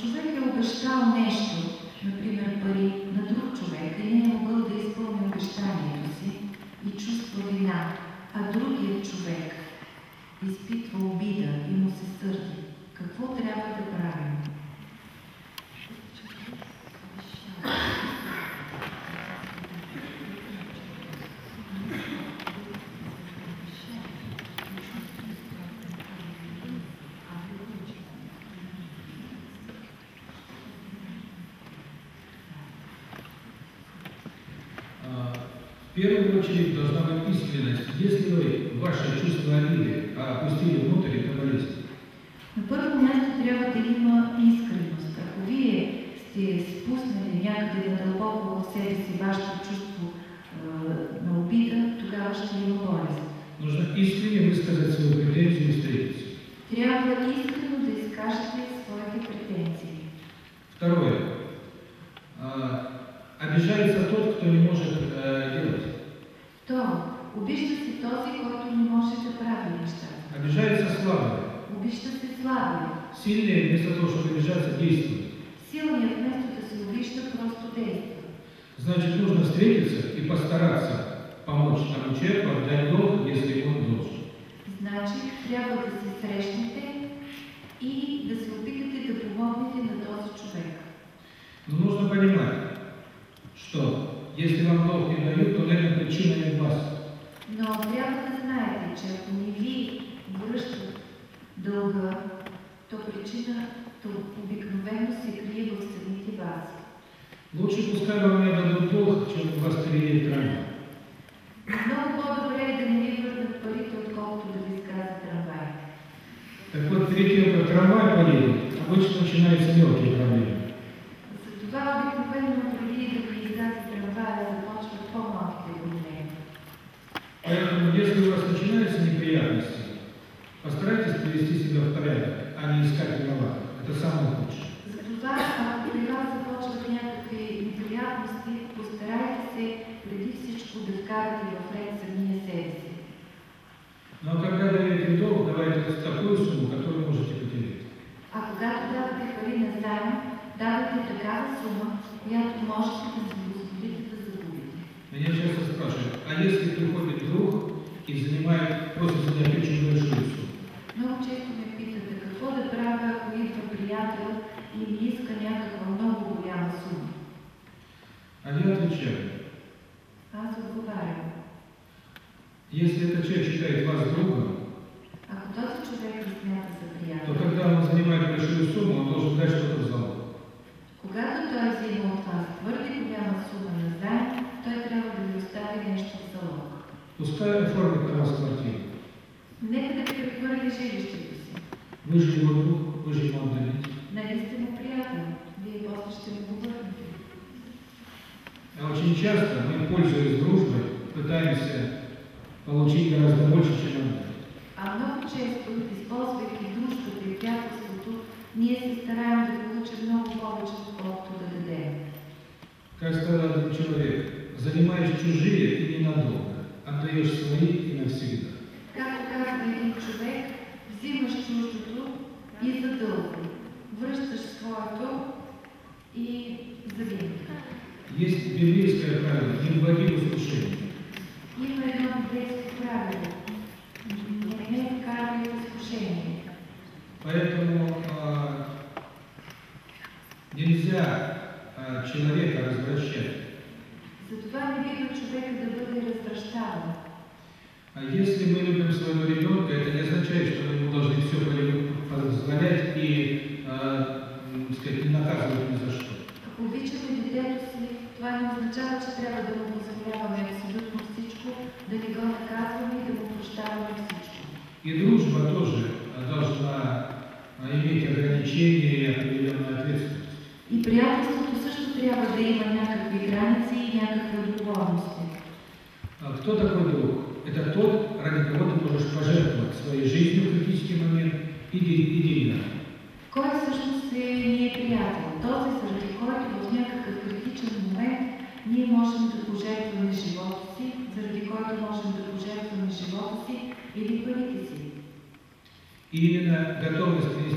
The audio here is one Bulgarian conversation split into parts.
човек е обещал нещо, например пари, на друг човек и не е могъл да изпълни обещанието си и чувства вина, а другият човек изпитва очередь должна быть искренность. Если вы ваше чувство обиды опустили внутрь, если вам долг не дают, то, наверное, причина не в вас. Но трябва да знаете, че ако не ви връщат дълга, то причината обикновено се крие в самите вас. Лучше пускай вам не дадут долг, чем у вас переедет трамвай. Много по-добре е да не ви върнат парите, отколкото да ви скарат трамвай. Так вот, как трамвай поедет, обычно начинаются мелкие проблемы. Постарайтесь привести себя в порядок, а не искать виноватых. Это самое худшее. Затова, при вас започват някакви неприятности, постарайте се преди всичко да вкарате в ред самия себе си. Но когда даете долг, давайте такую сумму, которую можете потерять. А когато давате пари на заем, давате такава сума, която можете да си позволите да загубите. Меня часто спрашивают, а если приходит друг и занимает, занять очень большую сумму? Много често ме питате какво да правя, ако идва приятел и ми иска някаква много голяма сума. А я отвечаю, Аз отговарям. если этот человек считает вас другом, Ако този човек ви смята за то приятел, когда он занимает большую сумму, он должен дать что-то в залог. когато той взима от вас твърде голяма сума на заем, той трябва да ви остави нещо в залог. Пускай оформит на вас. Нека да ви прехвърли жилището си. Вы же его друг, вы же ему отдадите. Нали сте му приятел? Вие после ще му го върнете. А очень часто мы, пользуясь дружбой, пытаемся получить гораздо больше, чем отдать. А много често, използвайки дружбата и приятелството, ние се стараем да получим много повече, отколкото да дадем. Как сказал один человек, занимаешь чужие и ненадолго, отдаешь свои и навсегда. Както казва един човек, взимаш чуждото и за дълго. Връщаш своето и завинаги. Есть библейское правило «не вводи в искушение». Има едно библейско правило. Не вкарвай в изкушение. Поэтому а, нельзя а, человека развращать. Затова не бива човека да бъде развръщаван. А если мы любим своего ребенка, это не означает, что мы ему должны все позволять и, м, сказать, не наказывать ни за что. Обичаме детето си, това не означава, че трябва да му позволяваме абсолютно всичко, да не го наказваме и да му прощаваме всичко. И дружба тоже должна а, иметь ограничения и определенную ответственность. И приятелството също трябва да има някакви граници и някакви отговорности. А кто такой друг? Это тот, ради кого ты можешь пожертвовать своей жизнью в критический момент и, и деньгами. Кой всъщност е ни е приятел? Този, заради който в някакъв критичен момент ние можем да пожертваме живота си, заради който можем да пожертваме живота си или парите си. И именно готовность принести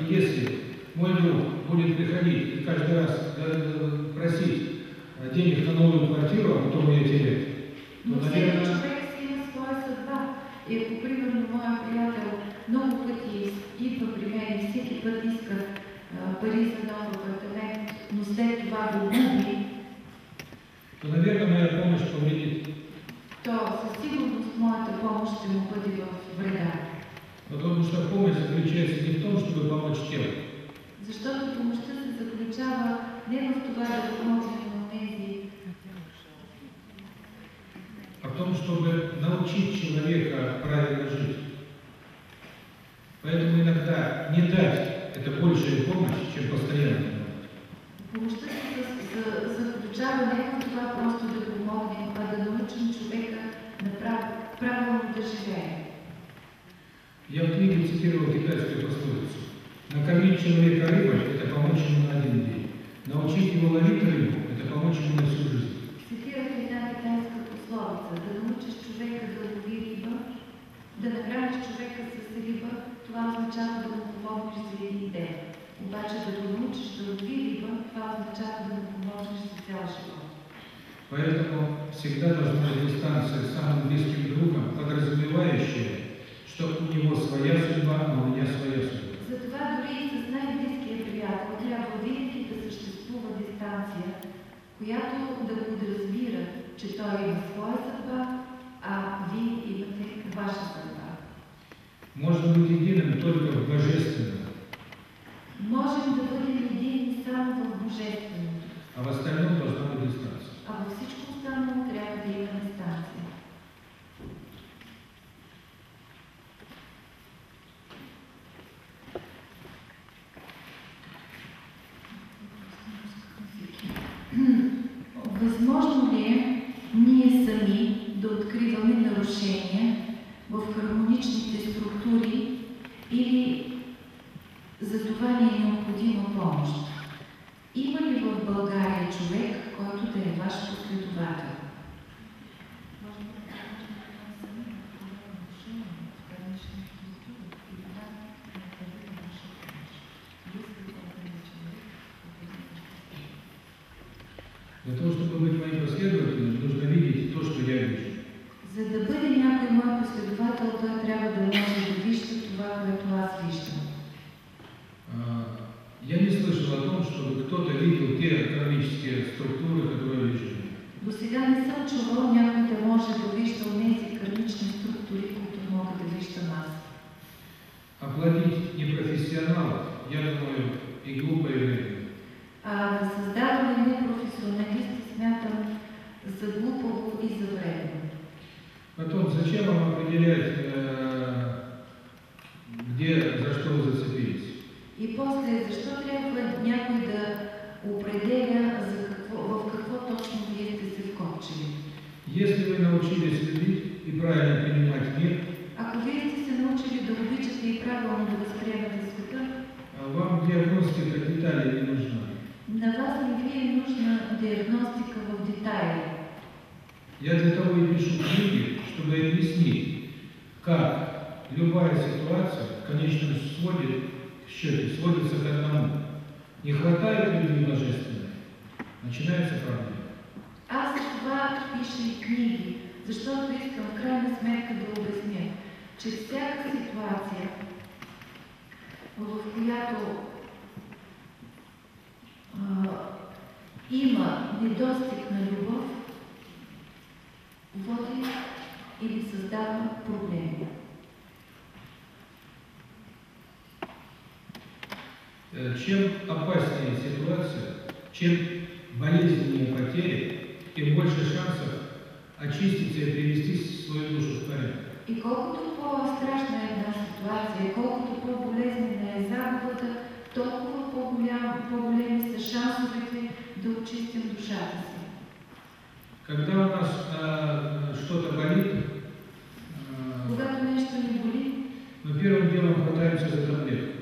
И если мой друг будет приходить и каждый раз э, просить э, денег на новую квартиру, а потом ее терять, Но то, всеки наверное. И примерно, моя приятел много пъти идва при мен и всеки път иска а, пари за нов апартамент, но след това го губи, то, наверное, моя помощь повредит. то със сигурност моята помощ ще му бъде в вреда. Потому что помощь заключается не в том, чтобы помочь телу, Защото помощта се заключава не в това да помогнем на тези, а в том, чтобы научить человека правильно жить. Поэтому иногда не дать – это большая помощь, чем постоянно помощта се за- за- заключава не в това просто да помогнем, а да научим човека на прав- правилно. Я в книге цитировал китайскую пословицу. Накормить человека рыбой – это помочь ему на один день. Научить его ловить рыбу – это помочь ему на всю жизнь. Цитирах една китайска пословица. Да научиш човека да лови риба, да нахраниш човека с риба, това означава да му помогнеш за един ден. Обаче да го научиш да лови риба, това означава да му помогнеш за цял живот. Поэтому всегда должна быть дистанция с самым близким другом, подразумевающая, что у него своя судьба, а у меня своя судьба. В конечном своде, счете сводится к одному. Не хватает любви божественной, начинается проблема. Аз това пиша и книги, защото искам в крайна сметка да обясня, че всяка ситуация, в която а, има недостиг на любов, води или създава проблеми. Чем опаснее ситуация, чем болезненнее потери, тем больше шансов очиститься и привести свою душу в порядок. И колкото по-страшна е една ситуация, колкото по-болезнена е загубата, толкова по-големи са шансовете да очистим душата си. Когда у нас а, что-то болит, а, Когато нещо ни боли, мы первым делом хватаемся за таблетку.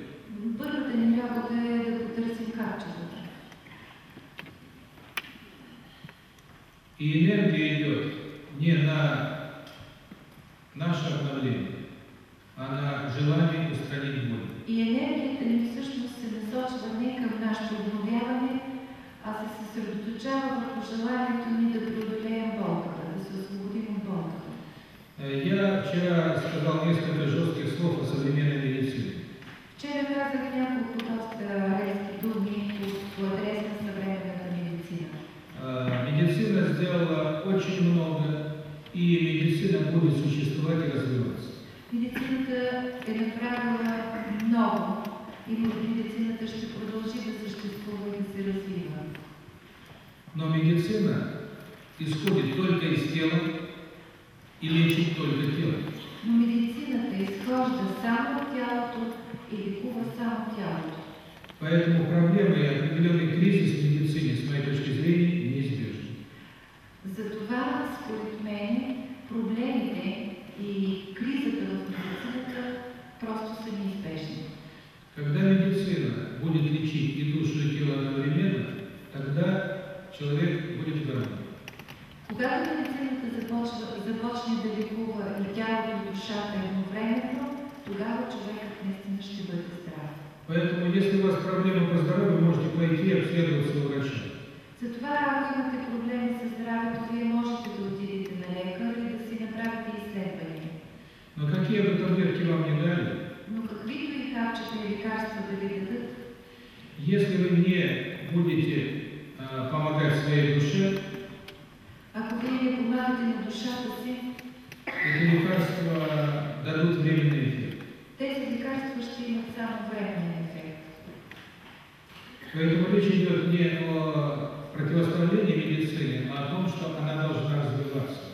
Първата ни работа е да потърсим капчетата. И енергия идет не на наше обновление, а на желание устранения боли. И енергията ни всъщност се насочва не към нашето обновяване, а се съсредоточава върху желанието ни да преодолеем болката, да се освободим от болката. Е, я вчера сказал несколько жестких слов о современной Вчера казах няколко доста резки думи по, адрес на съвременната медицина. Медицина сделала очень много, и медицина будет существовать и развиваться. Медицината е направила много и медицината ще продължи да съществува и да се развива. Но медицина исходит только из тела и лечит только тело. Но медицината изхожда само от тялото и лекува само тялото. Поэтому проблемы и определенный кризис в медицине, с моей точки зрения, неизбежны. Затова, според мен, проблемите и кризата в медицината просто са неизбежни. Когда медицина будет лечить и душу, и тело одновременно, тогда человек будет гармонии. Когато медицината започва, започне да лекува и тялото и душата едновременно, тогава човекът Поэтому, если у вас проблемы по здоровью, можете пойти и обследоваться у врача. Затова, ако имате проблеми с здравето, вие можете да отидете на лекар и да си направите изследвания. Но какие бы таблетки вам не дали, Но каквито и капчета и лекарства да ви дадат, если вы не будете а, помогать своей душе, ако вие не помагате на душата си, эти лекарства дадут временный эффект. тези лекарства ще имат само временен ефект. Поэтому речь идет не о противостоянии медицине, а о том, что она должна развиваться.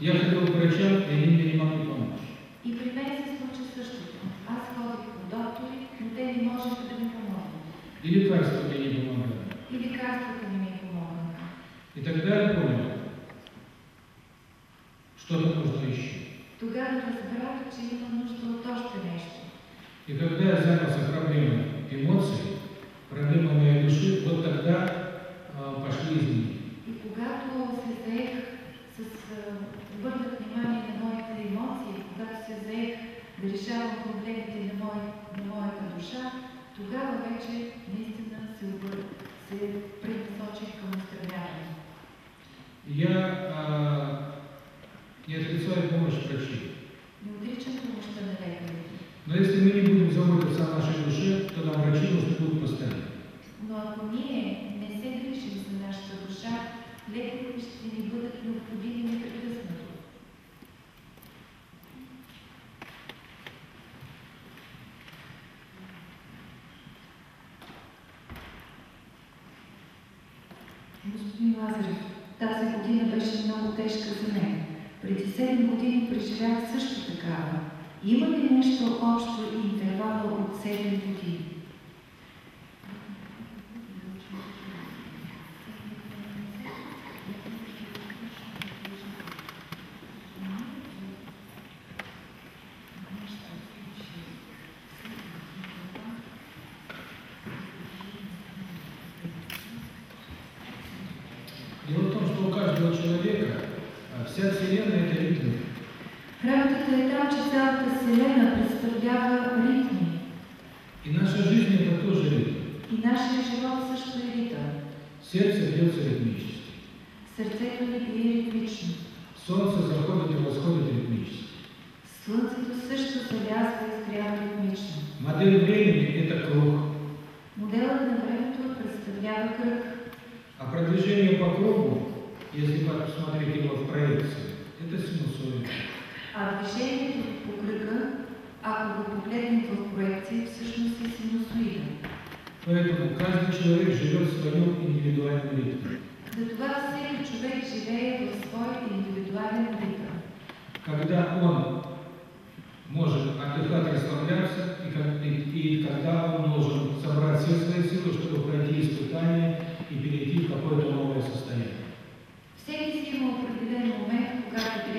Я ходил к врачам, и они мне не могли помочь. И при мен се случи същото. Аз ходих по доктори, но те не можеха да ми помогнат. И лекарства мне не помогали. И лекарствата не ми помогнаха. И тогда я понял, что-то нужно еще. Тогава разбрах, че има нужда от още нещо. И когда я занялся проблемой эмоций, проблемой моей души, вот тогда а, пошли изменения. И когато се заех с обърнах внимание на моите емоции, когато се заех да решавам проблемите на, мой, на моята душа, тогава вече наистина се, се пренасочих към устраняване. Я а, не отрицаю помощь врачей. Не отричам помощта на лекарите. Но если мы не будем заботиться о нашей душе, то нам врачи нужны будут постоянно. Но ако ние не се грижим за нашата душа, лекарите ще ни бъдат необходими непрекъснато. Господин Лазарев, тази година беше много тежка за мен. Преди 7 години преживях също такава. Има ли нещо общо интервала от 7 години?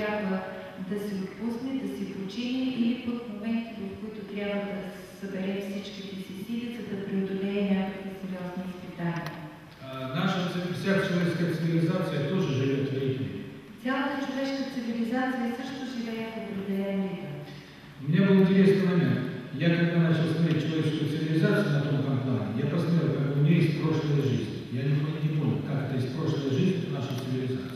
Трябва да се отпусне, да се почине или пък моменти, в които трябва да събере всичките си сили, за да преодолее някакви сериозни изпитания. А, Наша вся человеческая цивилизация тоже живет в ритме. Цялата човешка цивилизация също живее в определен ритъм. У меня был интересный момент. Я когда начал смотреть человеческую цивилизацию на тонком плане, я посмотрел, как у нее есть прошлая жизнь. Я не, не понял, как это есть прошлая жизнь в нашей цивилизации.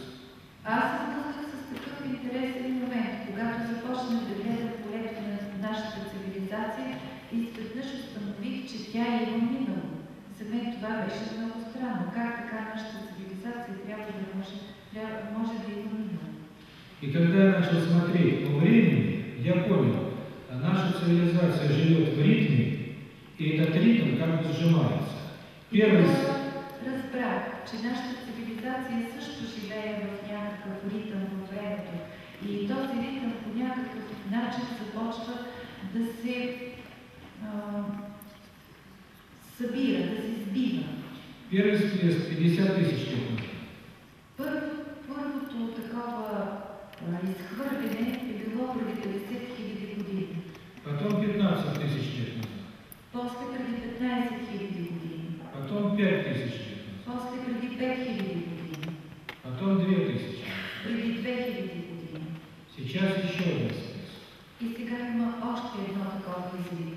За мен това беше много странно. Как така нашата цивилизация трябва да може, трябва, може да има минало? И когда я начал смотреть по времени, я понял, наша цивилизация живет в ритме, и этот ритм как бы сжимается. Первый, разбрах, че нашата цивилизация също живее в някакъв ритъм във времето. И този ритъм по някакъв начин започва да се а, събира, да се сбива. первый всплеск 50 тысяч назад. Първо, първото такова а, изхвърляне е било преди 50 хиляди години. Потом 15 тысяч лет назад. После преди 15 хиляди години. Потом 5 тысяч лет назад. После преди 5 хиляди години. Потом 2 тысячи. Преди 2 хиляди години. Сейчас еще один всплеск. И сега има още едно такова извикване.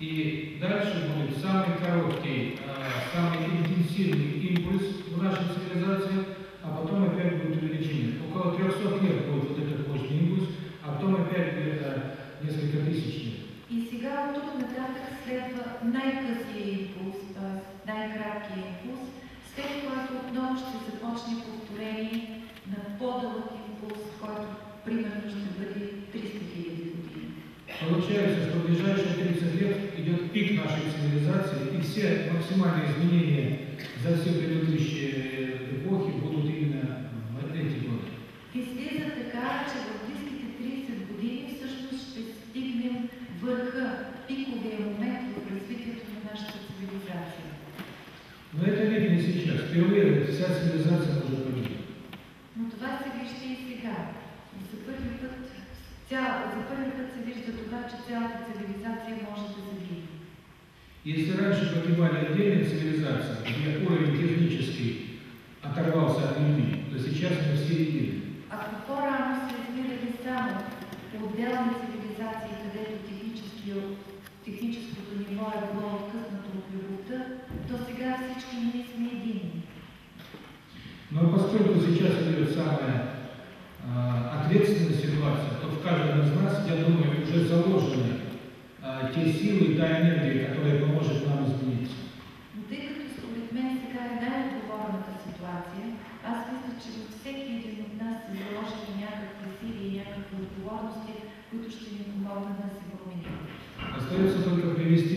И дальше будет самый короткий, а, самый интенсивный импульс в нашей цивилизации, а потом опять будет увеличение. Около 300 лет будет вот этот мощный импульс, а потом опять где-то несколько тысяч лет. И сега от тук нататък следва най-късия импулс, т.е. най-краткия импулс, след което отново ще започне повторение на по-дълъг импулс, който примерно ще бъде 300 хиляди години. Получается, что в ближайшие 30 лет идет пик нашей цивилизации, и все максимальные изменения за все предыдущие эпохи будут именно в эти годы. Излиза така, че в близките 30 години всъщност ще стигнем върха, пиковия момент в развитието на нашата цивилизация. Но это видно сейчас. Впервые вся цивилизация может погибнуть. Но това се вижда и сега. И за първи път, цял, за първи път се вижда това, че цялата цивилизация може да загине. Если раньше погибали отдельные цивилизации, где уровень технический оторвался от любви, то сейчас мы все едины. Ако по-рано се измирали само отделни цивилизации, където техническото ниво е било откъснато от любовта, то сега всички ние сме едини. Но поскольку сейчас идет самая ответственная ситуация, то в каждом из нас, я думаю, уже заложены а, те силы и та энергия, которая поможет нам измениться. Но тъй като според мен сега е най-отговорната ситуация, аз мисля, че във всеки един от нас се заложени някакви сили и някакви отговорности, които ще ни помогнат да се променим. Остается только привести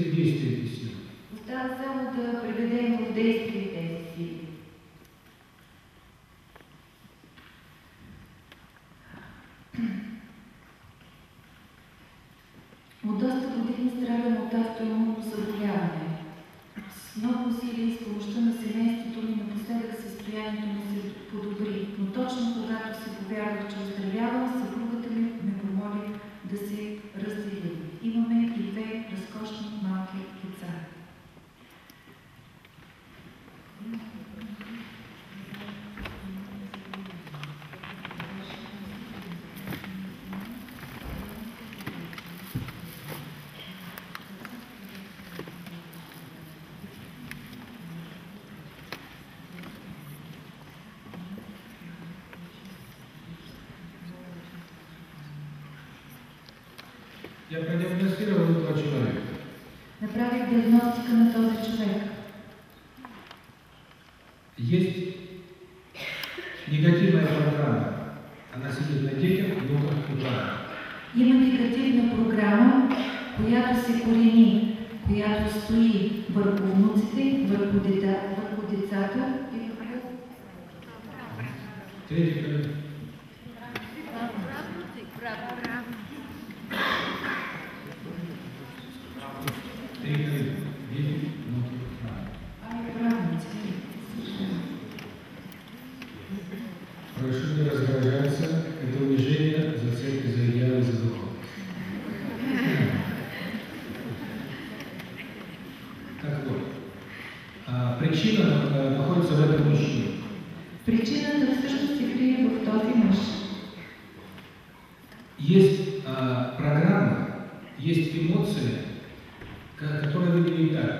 ছিল না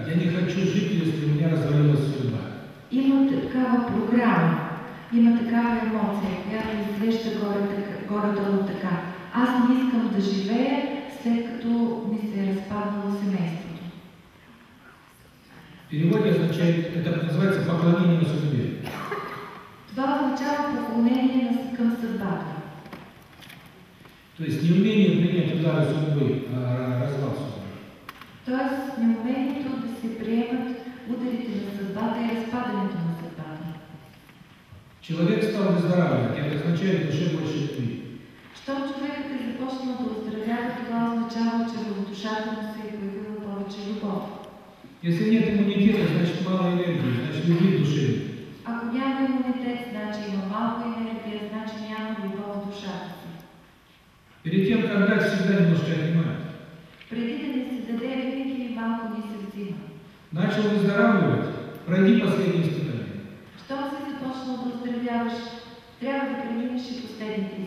Я не хочу жить, если у меня развалилась судьба. Има такава програма, има такава емоция, която изглежда горе, така- горе-долу така. Аз не искам да живея, след като ми се е разпаднало семейството. Переводе означает, это называется поклонение на судьбе. Това означава поклонение към съдбата. То есть неумение принять удары судьбы, а, развал судьбы. Тоест, неумението да се приемат ударите на съдбата и разпадането на съдбата. Человек стал выздоравливать, это означает душе больше любви. Щом човекът е започнал да оздравява, това означава, че в душата му се е появила повече любов. Если нет иммунитета, значит мало энергии, значит любви в душе. Ако няма имунитет, значи има малко енергия, значи няма любов в душата си. Перед тем, как дать, всегда немножко отнимают. Преди да ни се даде, винаги малко ни се. Начал выздоравливать, пройди последнее испытание. Щом си започнал да оздравяваш, трябва да преминеш и последните.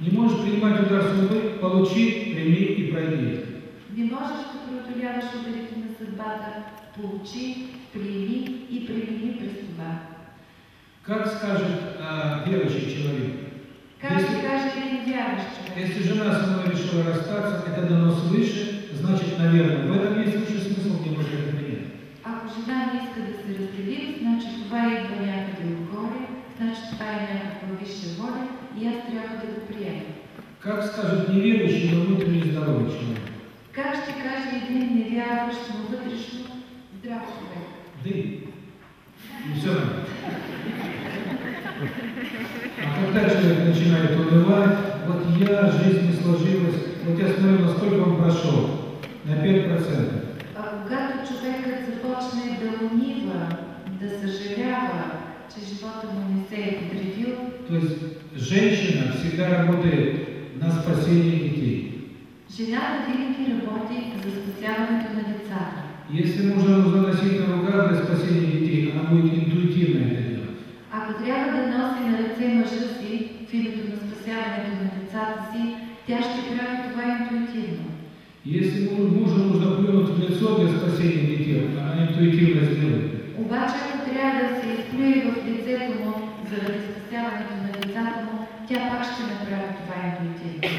Не можешь принимать удар судьбы, получи, прими и пройди. Не можеш да преодоляваш ударите на съдбата, получи, приеми и премини през това. Как скажет а, верующий человек? Как ще каже един вярващ човек? Если жена мной решила расстаться, это дано свыше, значит, наверное, в этом есть высший смысл, мне нужно это принять. Ако жена не иска да се раздели, значи това идва някъде отгоре, значи това е някаква висша воля и аз трябва да го приема. Как скажет неверующий, но внутренне здоровый человек? Как ще каже един невярващ, но вътрешно здрав човек? Да и и все. А когда человек начинает унывать, вот я, жизнь не сложилась, вот я смотрю, насколько он прошел, на 5%. А когато човекът започне да унива, да съжалява, че живота му не се е подредил, То есть женщина всегда работает на спасение детей. жената винаги работи за спасяването на децата. Если нужно носить на руках для спасения детей, она будет интуитивно это делать. Ако трябва да носи на ръце мъжа си в името на спасяването на децата си, тя ще прави това интуитивно. Если му- мужу нужно плюнуть в лицо для спасения детей, она интуитивно сделает. Обаче, ако трябва да се изплюе в лицето му заради спасяването на децата му, тя пак ще направи това интуитивно.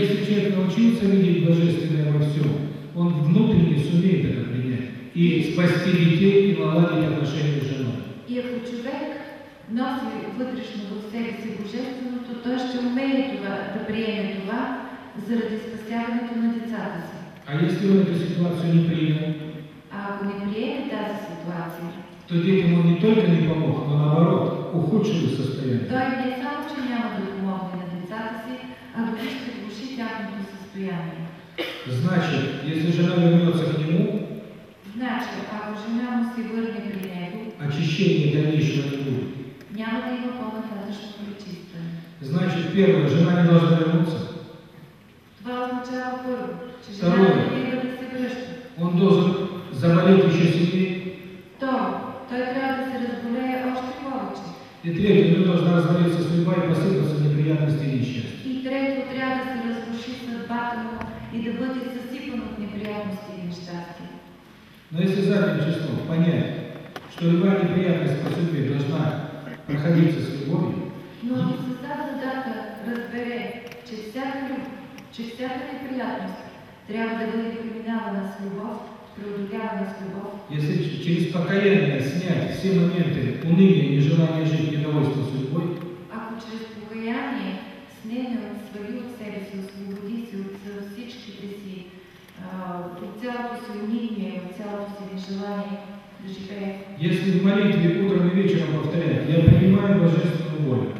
Если человек научился видеть божественное во всем, он внутренне сумеет это принять и спасти детей и наладить отношения с женой. И ако човек носи вътрешно в себе си Божественото, той ще умее това, да приеме това заради спасяването на децата си. А если он эту ситуацию не принял, А ако не приеме тази ситуация, то детям он не только не помог, но наоборот ухудшил состояние. той не само, че няма да помогне на децата си, а дори ще влуши тяхното състояние. Значит, если жена вернется к нему, Значи, ако жена му се върне при него, очищения дальнейшего не будет. няма да има по-нататъчно пречистване. Значит, первое, жена не должна вернуться. Това означава първо, че жена не бива да се връща. Он должен заболеть еще сильнее. Второ, той трябва да се разболее още повече. И третье, у него должна развалиться судьба и посыпаться неприятности и несчастья. И трето, трябва да се разруши съдбата му съсипан от неприятности и нещастия. Но если задним числом понять, что любая неприятность по судьбе должна проходиться с любовью, Но задна дата разбере, че всяка, че всяка неприятност трябва да бъде преминавана с любов, преодолявана с любов, если через покаяние снять все моменты уныния, нежелания жить, недовольства судьбой, ако чрез покаяние а, всичките си, а, от цялото си униние, от цялото си нежелание живее, если в молитве утром и вечером повторять, я принимаю божественную волю.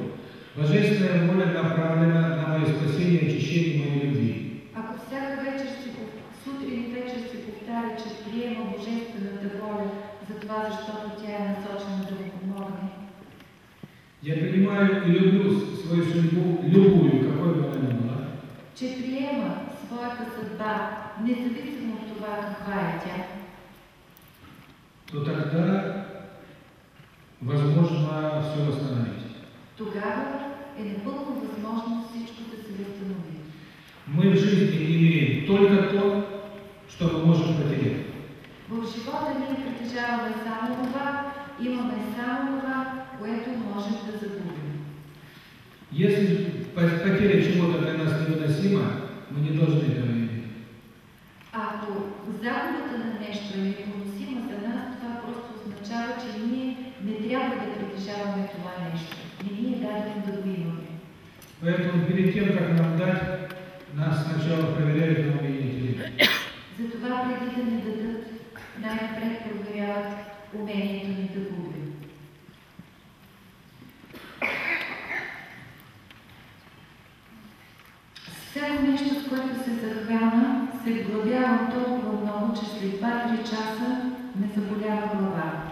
Божественная воля направлена на мое спасение очищение моей любви. Ако всяка вечер си, сутрин и вечер си повтаря, че приема Божествената воля за това, защото тя е насочена да помогне, Я принимаю и люблю свою судьбу любую, какой бы она ни была, че приема своята съдба, независимо от това каква е тя, то тогда возможно все е восстановить. Тогава е напълно възможно всичко да се възстанови. Мы в жизни имеем только то, что мы можем потерять. В живота ние притежаваме само това, имаме само това, което можем да загубим. По- потеря чего-то для нас невыносима, мы не должны этого иметь. Ако загубата на нещо е непоносима за нас, това просто означава, че ние не трябва да притежаваме това нещо. Не ни е дадено да го имаме. Поэтому перед тем, как нам дать, нас сначала проверяют на умение. Затова преди да ни дадат, най-напред проверяват умението ни да губим. Всяко нещо, с което се захвана, се вглъбява толкова много, че след 2-3 часа не заболява глава.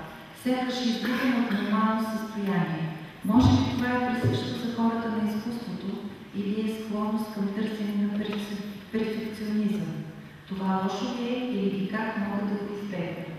Сякаш излизам от нормално състояние. Може би това е присъщо за хората на изкуството или е склонност към търсене на перфе- перфекционизъм. Това лошо ли е или как мога да го избегна?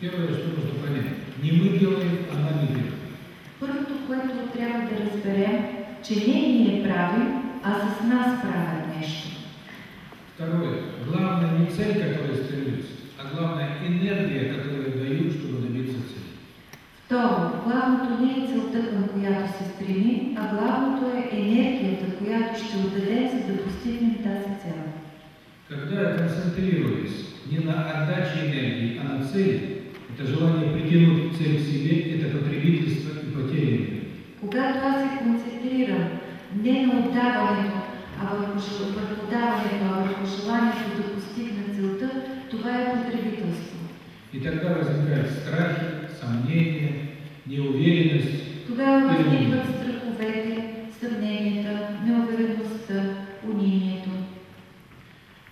Первое, что нужно понять, не мы делаем, а нами делают. Първото, което трябва да разберем, че не ние правим, а с нас правят нещо. Второе, главное не цель, к которой стремлюсь, а главное энергия, которую даю, чтобы добиться цели. Второ, главното не е целта, към която се стремим, а главното е енергията, която ще отдадем, за да постигнем тази цел. Когда я концентрируюсь не на отдаче энергии, а на цели, это желание притянуть цель к себе, это потребительство и потеря энергии. Когато аз се концентрирам не на отдаването, а върху, върху даването, а върху желанието да постигна целта, това е потребителство. И тогда возникают страхи, сомнения, неуверенность, Тогава възникват страховете, съмненията, неувереността, унинието.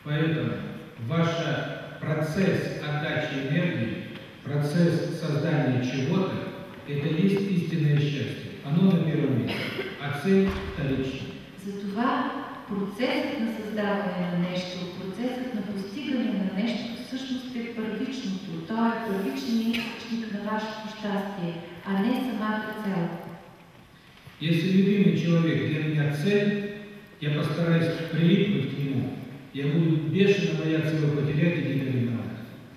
Поэтому ваш процесс отдачи энергии, процесс создания чего-то, это есть истинное счастье. Оно на первом месте, а цель вторична. Затова процесът на създаване на нещо, процесът на постигане на нещо всъщност е първичното. То е първичният източник на вашето щастие, а не самата цел. Если любимый человек для меня цель, я постараюсь прилипнуть к нему. Я буду бешено бояться его потерять и ревновать.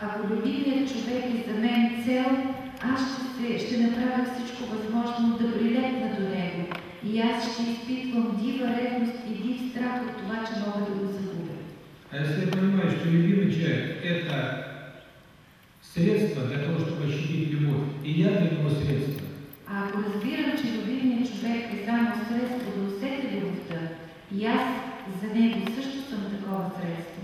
Ако любимият човек е за мен цел, аз ще, се, ще направя всичко възможно да прилепна до него. И аз ще изпитвам дива ревност и див страх от това, че мога да го загубя. А если я понимаю, что любимый человек – это средство для того, чтобы ощутить любовь, и я для него средство, А ако разбирам, че любимият човек е само средство да усети любовта, и аз за него също съм такова средство,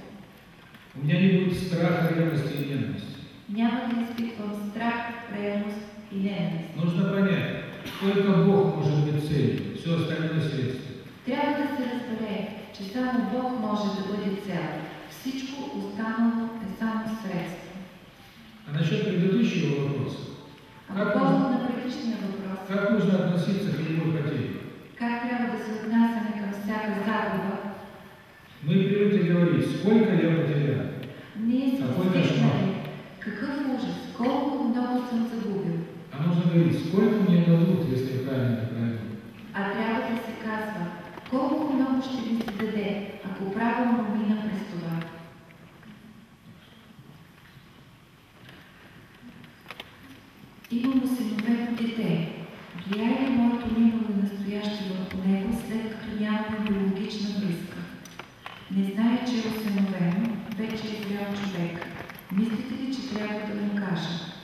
у меня не будет страха, ревности и ненависти. няма да изпитвам страх, ревност и ненавист. Нужно понять, только Бог может быть целью, все остальное средство. Трябва да се разбере, че само Бог може да бъде цел. Всичко останало е само средство. А насчет предыдущего вопроса, Как повод на предишния въпрос, как нужно относиться к любой потере? как трябва да се отнасяме към всяка загуба, Мы привыкли говорить, сколько я потерял. Какой кошмар. Какъв ужас, колко много съм загубил. А нужно говорить, сколько мне дадут, если я правильно это пройду. А трябва да се казва, колко много ще ви се даде, ако правилно мина през това. Имам осиновено дете. Влияе ли моето минало и настояще върху него, след като нямаме биологична връзка? Не знае, че е осиновено, вече е зрял човек. Мислите ли, че трябва да му кажа?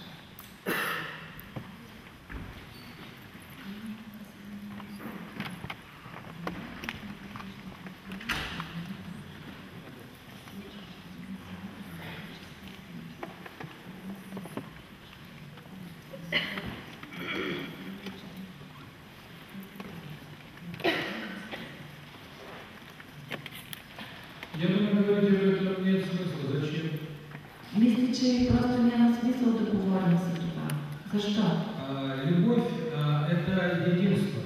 Я думаю, говорить в этом нет смысла. Зачем? Мислить, что просто не на смысл договоренности туда. За что? А, любовь а, это единство.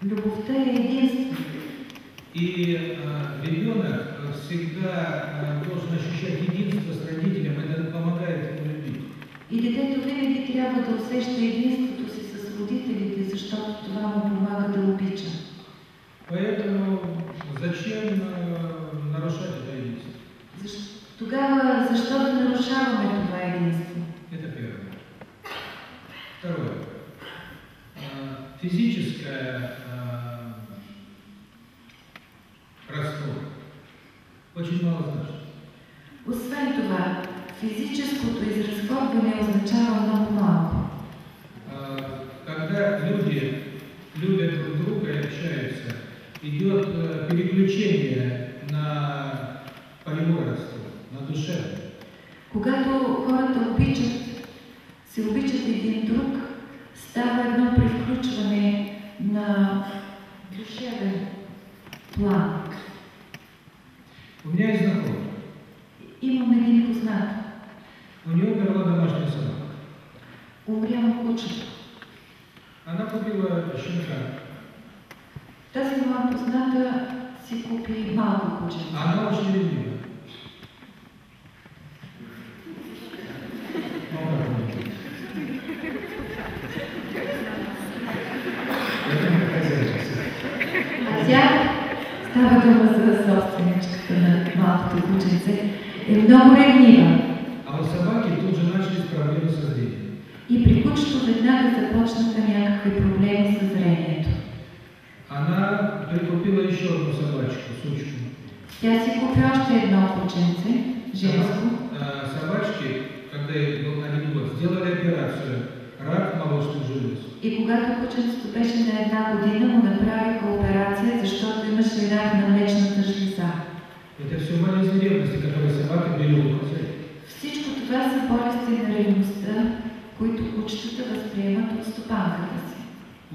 Любовь – это единство. И а, ребенок всегда а, должен ощущать единство с родителем, это помогает ему любить. И детето винаги трябва да усеща единството си с родителите, защото това му помага да обича. Поэтому зачем а, нарушать это единство? Тогава защо да нарушаваме това единство? Это первое. Второе. А, Физическое а, родство очень мало значит. Освен това, физическото изразходване означава много малко. А, Когда люди любят друг друга и общаются, идет переключение на родство, на душевное. Когато хората обичат, се обичат един друг, става едно превключване на душевен план. У меня есть знакомый. Имам един познат. У нее умерла домашняя собака. Умряла кучето. Она купила щенка. Тази моя позната си купи малко куче. А Она очень ревнива. Ну, как мне? Это моя хозяйка. А тя става дума за собственичката на малкото кученце. Е много ревнива. А у собаки тут же начались проблемы со зрением. И при кучето веднага започнаха някакви проблеми с зрението. Прикупила еще одну собачку, сучку. Тя си купи още едно кученце, женско. А, Собачки, когда ей был один год, сделали операцию. Рак молочных желез. И когато кученцето беше на една година, му направиха операция, защото имаше рак на млечната жлеза. Это все болезни ревности, которые собака берет у хозяйки. Всичко това са болести на ревността, които кучетата възприемат от стопанката си.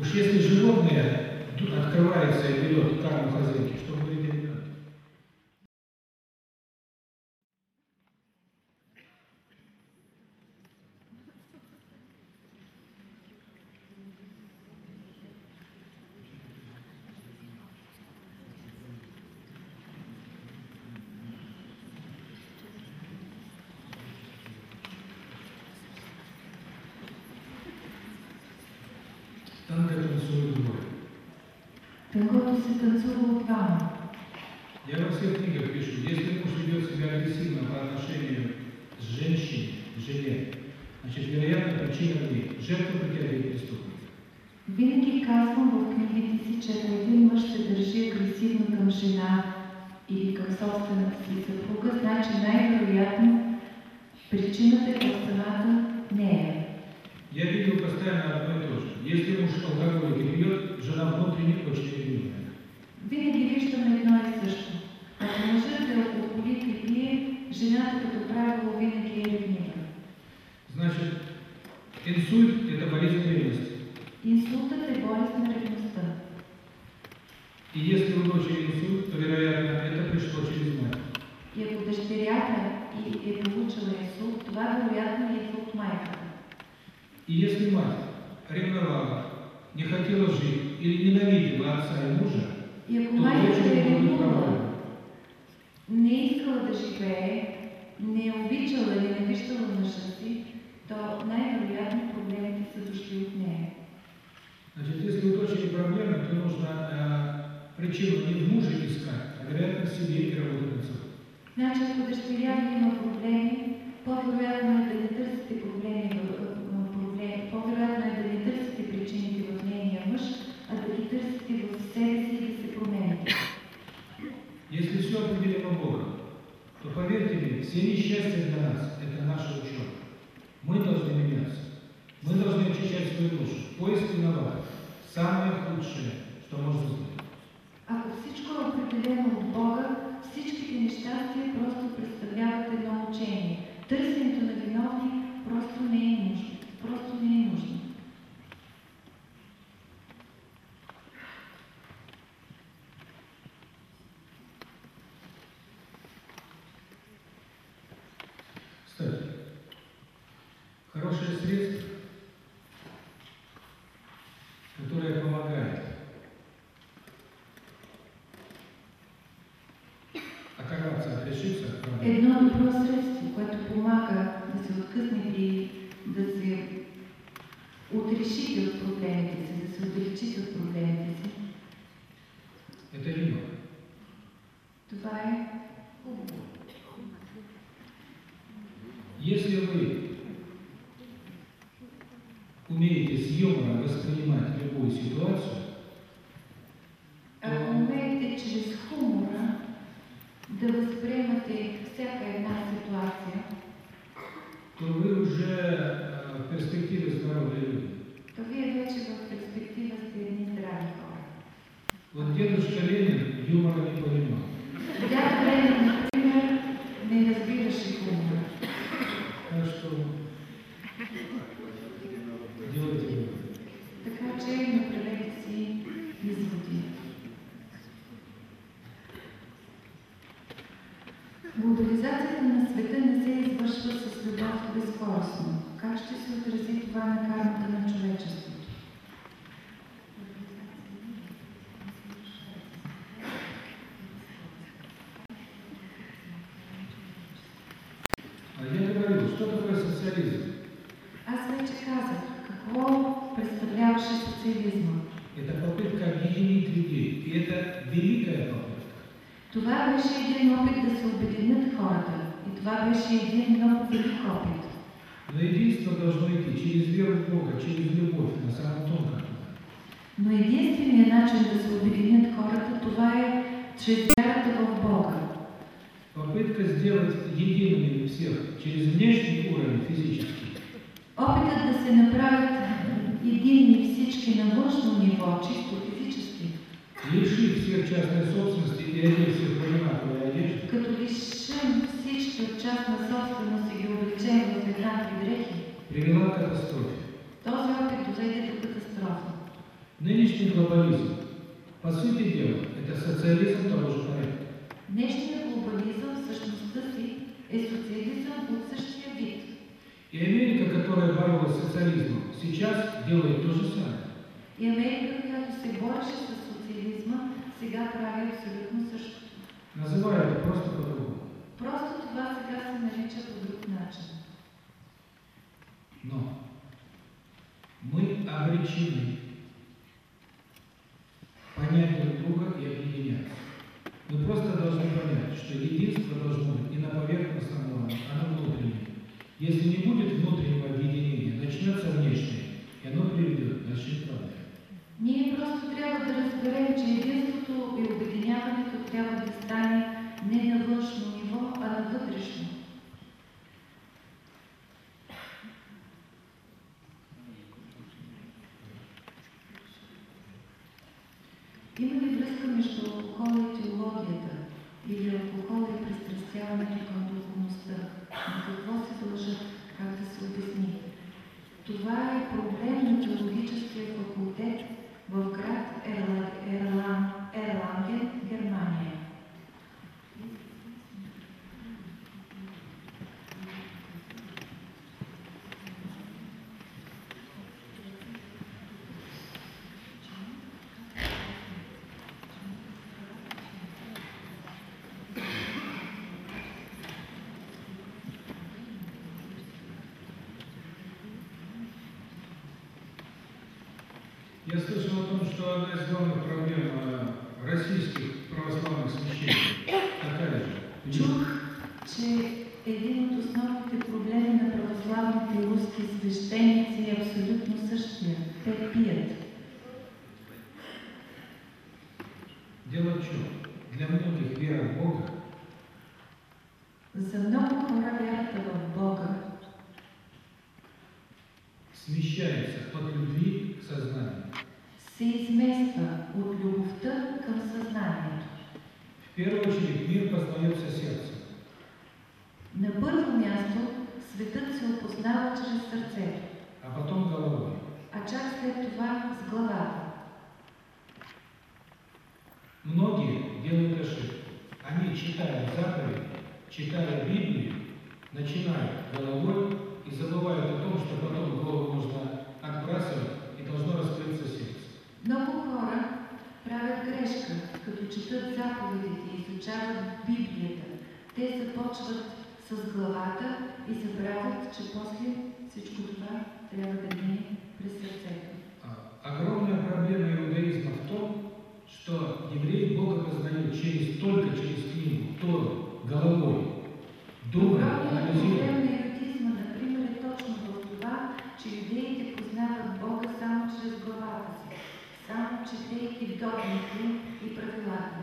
Уж если животное открывается и берет карму хозяйки, что Танцува от двама. Я во всех книгах пишу, если муж ведет себя агрессивно по отношению с женщиной, жене, значит, вероятно, причина в ней. Жертва притягивает преступника. Винаги казвам в книгите си, че ако един мъж се държи агресивно към жена или към собствената си съпруга, значи най-вероятно причината е в самата нея. Я видел постоянно одно и то же. Если муж алкоголик и пьет, жена внутренне очень ревнивая. Винаги виждаме едно и също. Ако мъжът е алкохолик и пие, жената като правило винаги е ревнива. Значит, инсульт – это болезнь ревности. Инсултът е болест на ревността. И если у дочери инсульт, то, вероятно, это пришло через мать. И ако дъщерята и е получила инсулт, това вероятно идва от майката. И если мать ревновала, не хотела жить или ненавидела отца и мужа, И ако майката е ревнувала, не е искала да живее, не е обичала или не виждала мъжа си, то най-вероятно проблемите са дошли от нея. Значит, если у дочери проблемы, то нужно э, причину не в муже искать, а вероятно в себе и работать над собой. Значи, ако дъщеря има проблеми, по-вероятно е да не търсите проблеми по-вероятно е да не търсите причините в нейния мъж, а да ги търсите в себе си и да се промените. Если все определено Богом, то поверьте мне, все несчастья для нас – это наша учеба. Мы должны меняться. Мы должны очищать свою душу. Поиск виноватых – самое худшее, что можно сделать. Ако всичко е определено от Бога, всичките нещастия просто представляват едно учение. Търсенето на виновни просто не е нужно. Просто не е нужно. Jesus Cristo. Това беше един опит да се обединят хората. И това беше един много велик опит. Но единство должно идти через веру в Бога, через любовь на самом тонком. Но единственият начин да се обединят хората, това е чрез вярата в Бога. Попытка сделать едиными всех через внешний уровень физический Опитът да се направят единни всички на външно ниво, чисто физически, лишив всех частной собственности като лишим всички от частна собственост и ги облечем в еднакви дрехи, привела к катастрофе. този опит доведе до катастрофа. Нынешний глобализм, по сути дела, это социализм того же порядка. Днешният глобализъм в същността си е социализъм от същия вид. И Америка, которая боролась с социализмом, сейчас делает то же самое. И Америка, която се бореше с социализма, сега прави абсолютно същото. Называют просто по-другому. Просто това сега се нарича по друг начин. Но мы обречены понять друг друга и объединяться. Мы просто должны понять, что единство должно быть не на поверхностном уровне, а на внутреннем. Если не будет внутреннего объединения, начнется внешнее, и оно приведет к нашим проблемам. Ние просто трябва да разберем, че единството и обединяването трябва да стане не на външно ниво, а на вътрешно. Има ли връзка между алкохола и теологията? Или алкохол и пристрастяването към духовността? На какво се дължат? Как да се обясни? Това е проблем на теологическия факултет Волград, Эрлан. Lord, let's go. Те започват с главата и забравят, че после всичко това трябва да мине през сърцето. Огромная проблема иудаизма в том, что евреи Бога познают через, только через книгу, Тору, головой, анализируя. е познават Бога само четейки догмите и правилата.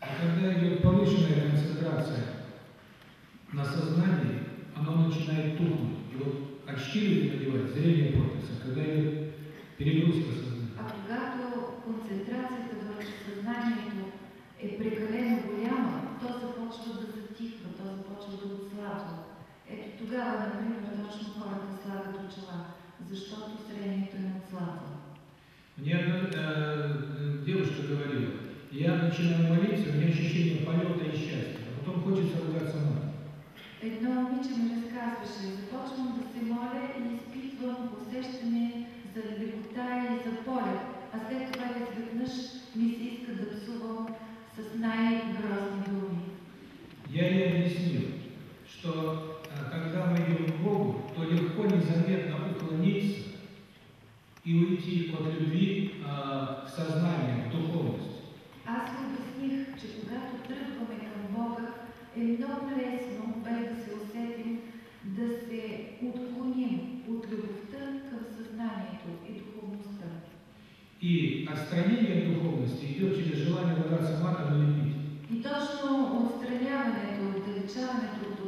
А когда идет повышенная концентрация на сознании, оно начинает тухнуть. И вот очки люди надевают, зрение портится, когда идет перегрузка сознания. А когато концентрацията върху съзнанието е прекалено голяма, то започва да затихва, то започва да отслабва. Ето тогава, например, точно хората слагат очила, защото зрението е отслабва. Мне одна э, девушка говорила, я начинаю молиться, у меня ощущение полета и счастья, а потом хочется ругаться матом. Едно момиче ми разказваше, започвам да се моля и изпитвам усещане за лекота и за полет, а след това изведнъж ми се иска да псувам с най-грозни думи. Я ей объяснил, что а, когда мы идем к Богу, то легко незаметно уклониться и уйти от любви а, в сознание, в духовность. Аз му обясних, че когато тръгваме към Бога, е много лесно, без да се усетим, да се отклоним от любовта към съзнанието и духовността. И отстранение от духовности идет через желание ругаться матом или пить. И точно отстраняването, отдалечаването от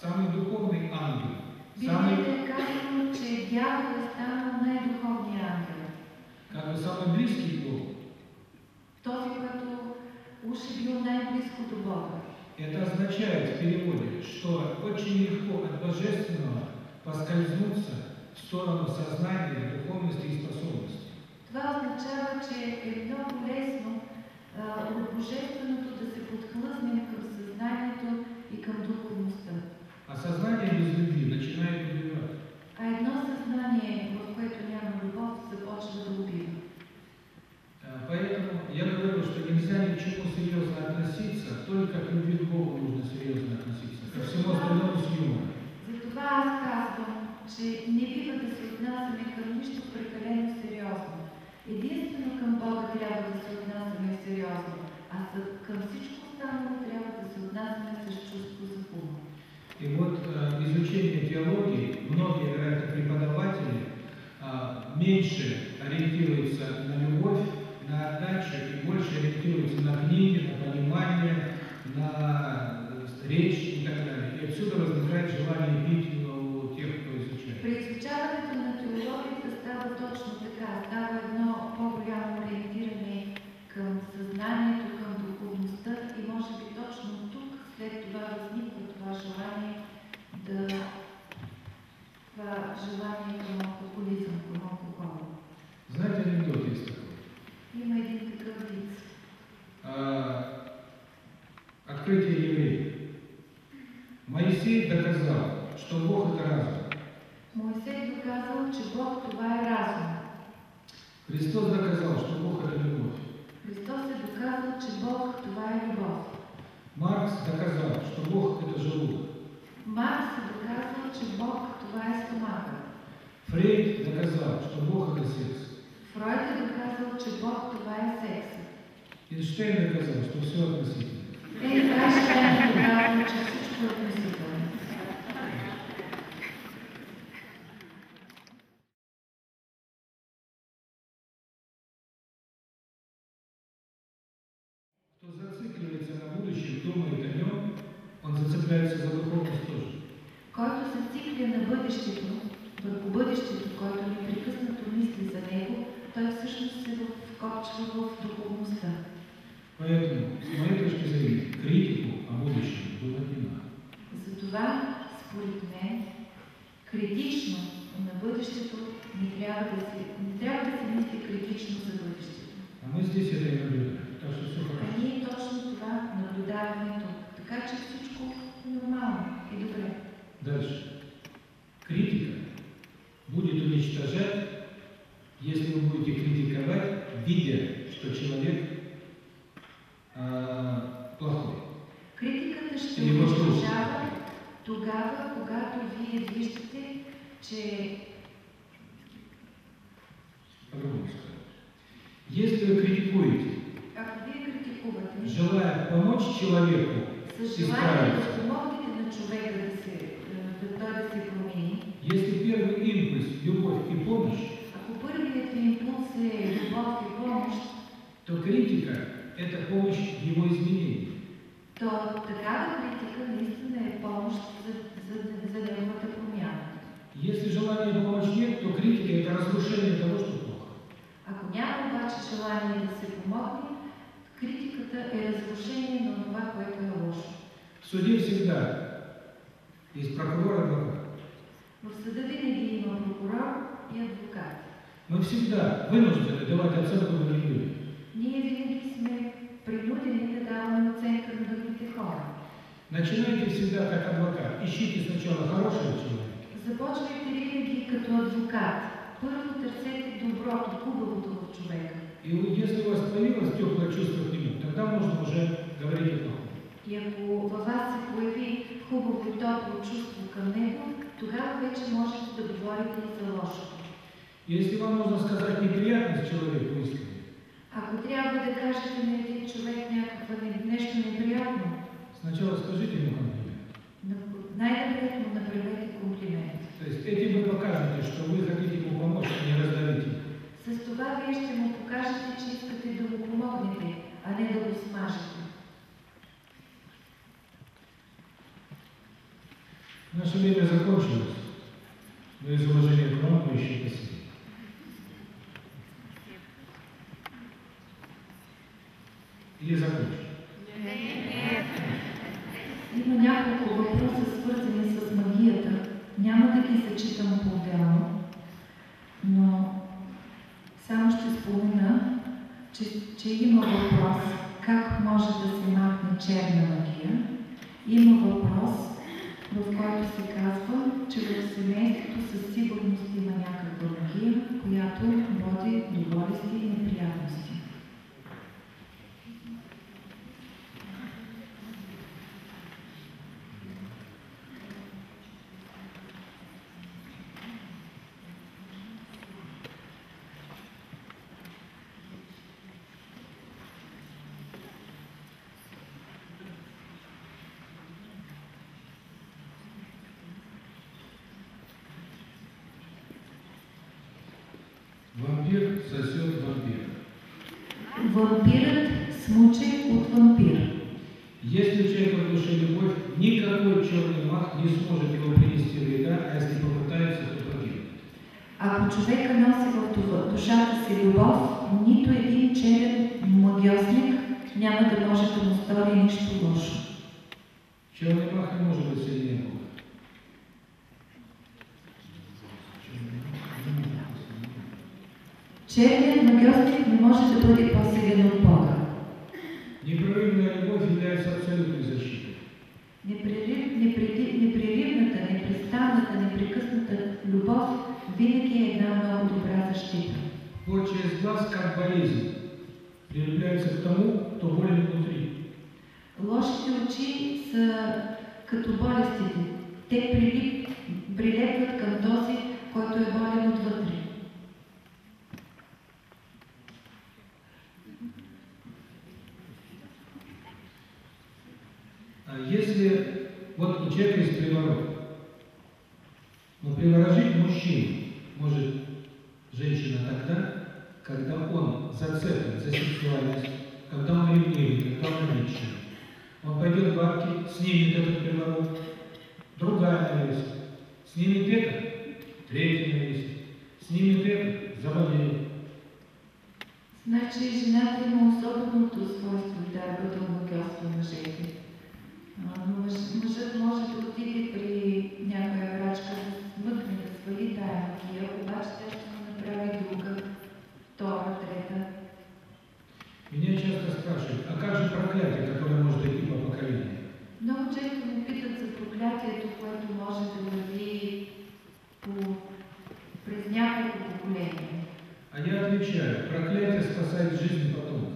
самый духовный ангел, В самый, Библията е казано, че дявол е станал най-духовният ангел. как бы самый близкий к Богу. Този, който уж е бил най-близко до Бога. Это означает в переводе, что очень легко от божественного поскользнуться в сторону сознания, духовности и способности. Това означава, че е много лесно а, от Божественото да се подхлъзнем към съзнанието и към духовността. А сознание без любви начинает убивать. А едно съзнание, в което няма любов, започва да убива. А, Поэтому я говорю, что нельзя ни к чему серьезно относиться, только к любви к Богу нужно серьезно относиться. Ко всему остальному с юмором. Затова аз казвам, че не бива да се отнасяме към нищо прекалено сериозно. Единствено към Бога трябва да се отнасяме сериозно, а към всичко останало трябва да се отнасяме с чувство. И вот э, изучение теологии, многие, вероятно, преподаватели а, меньше ориентируются на любовь, на отдачу и больше ориентируются на книги, на понимание, на э, речь и так далее. И отсюда возникает желание пить у тех, кто изучает. При на теологията става точно така. Нещо неприятно, сначала скажите ему комплимент. на- най-напред му направете комплимент. То есть этим вы покажете, что вы хотите ему помочь, а не раздавить его. С това вие ще му покажете, че искате да му помогнете, а не да го смажете. Наше время закончилось, но из уважения к вам мы еще посидим. Или закончим? Има няколко въпроса, свързани с магията. Няма да ги зачитам по-отделно, но само ще спомена, че, че има въпрос как може да се махне черна магия. Има въпрос, в който се казва, че в семейството със сигурност има някаква магия, която води до болести и неприятности. Вампирът смуче от вампир. Если у человека в душе любовь, никакой черный маг не сможет его принести вреда, а если попытается, то погибнет. Ако човека носи в душата си любов, нито един черен магиосник няма да може да му стори нищо лошо. Черный маг не может быть сильнее Черният магиосник не може да бъде по-силен от Бога. Непрерывная любовь является абсолютной защитой. Непрерив, непреривната, непрестанната, непрекъсната любов винаги е една много добра защита. Вот через глаз, как болезнь, прилепляется к тому, кто болен внутри. Лошите очи са като болестите. Те прилип, прилепват към този, който е болен отвътре. Если вот у человека есть приворот, но приворожить мужчину может женщина тогда, когда он зацеплен за сексуальность, когда он ревнивый, когда он личный. Он пойдет к бабке, снимет этот приворот, другая навесит, снимет это, третья навесит, снимет это, заболеет. Значи жената има особеното свойство да бъде омагиосва мъжете. Но мъж- Мъжът може да отиде при някоя врачка да смъкне, да свали тая магия, обаче тя ще му направи друга, втора, трета. Меня часто спрашивают, а как же проклятие, которое может идти по поколению? Много често ме питат за проклятието, което може да върви по, през няколко поколения. А я отвечаю, проклятие спасает жизнь потомка.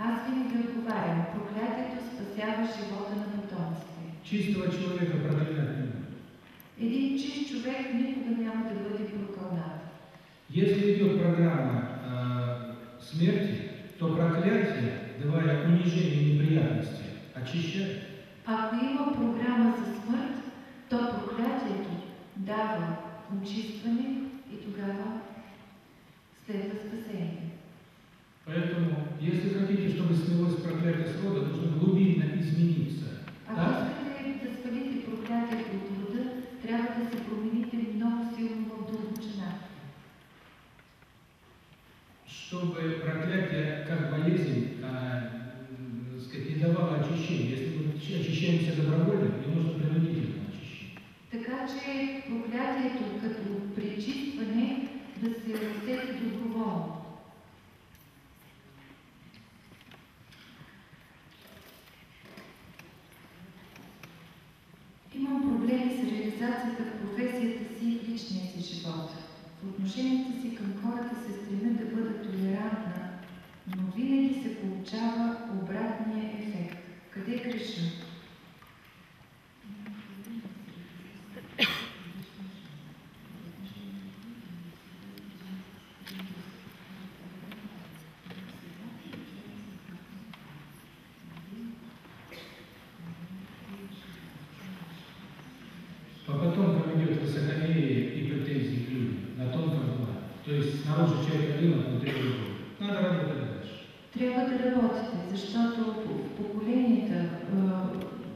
Аз винаги отговарям, проклятието спасява живота на. Чистого человека проклинать не. Един чист човек никога няма да бъде прокълнат. Если идет программа э, смерти, то проклятие, давая унижение и неприятности, очищает. Ако има програма за смърт, то проклятието дава очистване и тогава следва спасение. Поэтому, если хотите, чтобы снялось проклятие с рода, нужно глубинно измениться. Ако искате да свалите проклятието от рода, трябва да се промените много силно в дълбочина. Чтобы проклятие, как болезнь, а, м, сказать, не давало очищения. Если мы очищаемся добровольно, не нужно принудительное очищение. Така че проклятието като пречистване да се усети доброволно. Имам проблеми с реализацията в професията си и личния си живот. В отношенията си към хората се стремя да бъда толерантна, но винаги се получава обратния ефект. Къде греша? По потомкам идет высокомерие и претензии к людям на тонком плане. То есть снаружи человек один, а внутри другой. Надо работать дальше. Трябва да работите, защото в поколенията,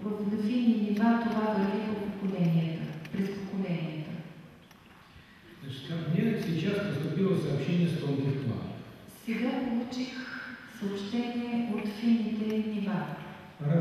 в на финни нива това върви по поколенията, през поколенията. Значит, ко мне сейчас поступило сообщение с тонких планов. Сега получих съобщение от финните нива. Пора